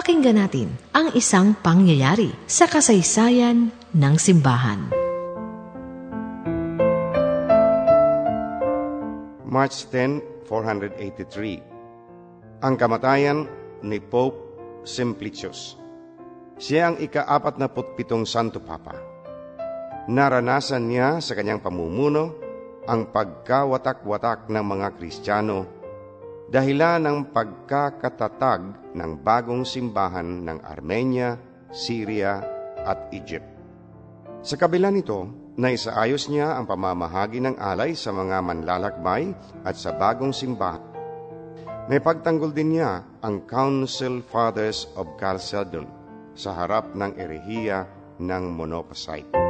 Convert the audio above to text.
Pakinggan natin ang isang pangyayari sa kasaysayan ng simbahan. March 10, 483 Ang kamatayan ni Pope Simplicius Siya ang ika-apat na putpitong Santo Papa. Naranasan niya sa kanyang pamumuno ang pagkawatak-watak ng mga Kristiyano dahilan ng pagkakatatag ng bagong simbahan ng Armenia, Syria at Egypt. Sa kabila nito, naisaayos niya ang pamamahagi ng alay sa mga manlalakbay at sa bagong simbahan. Naipagtanggol din niya ang Council Fathers of Chalcedon sa harap ng erehiya ng Monoposite.